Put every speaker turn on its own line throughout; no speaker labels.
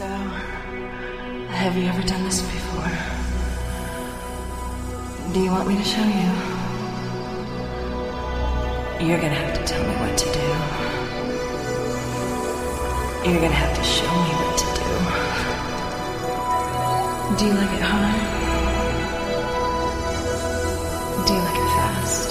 So, have you ever done this before? Do you want me to show you? You're gonna have to tell me what to do. You're gonna have to show me what to do. Do you like it hard? Do you like it fast?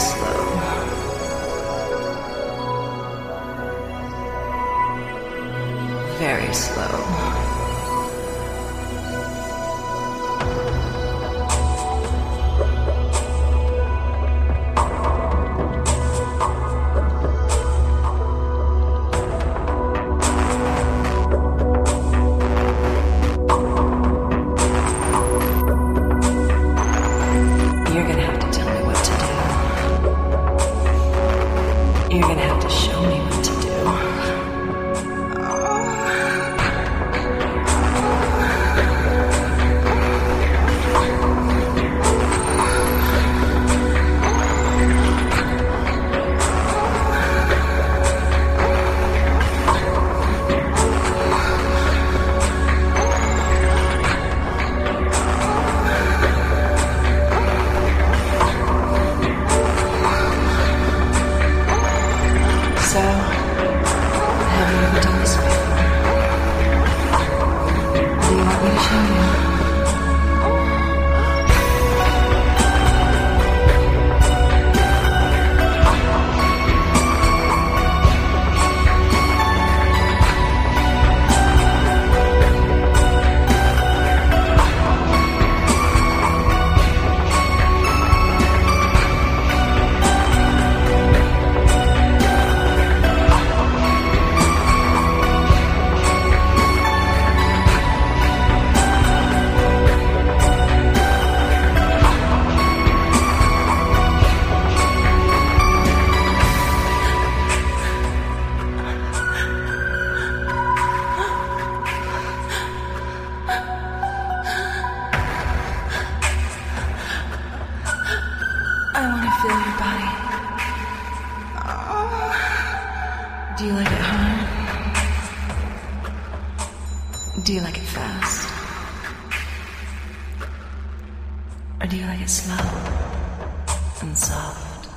Slow. Very slow. Do you like it fast? Or do you like it slow and soft?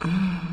Mm.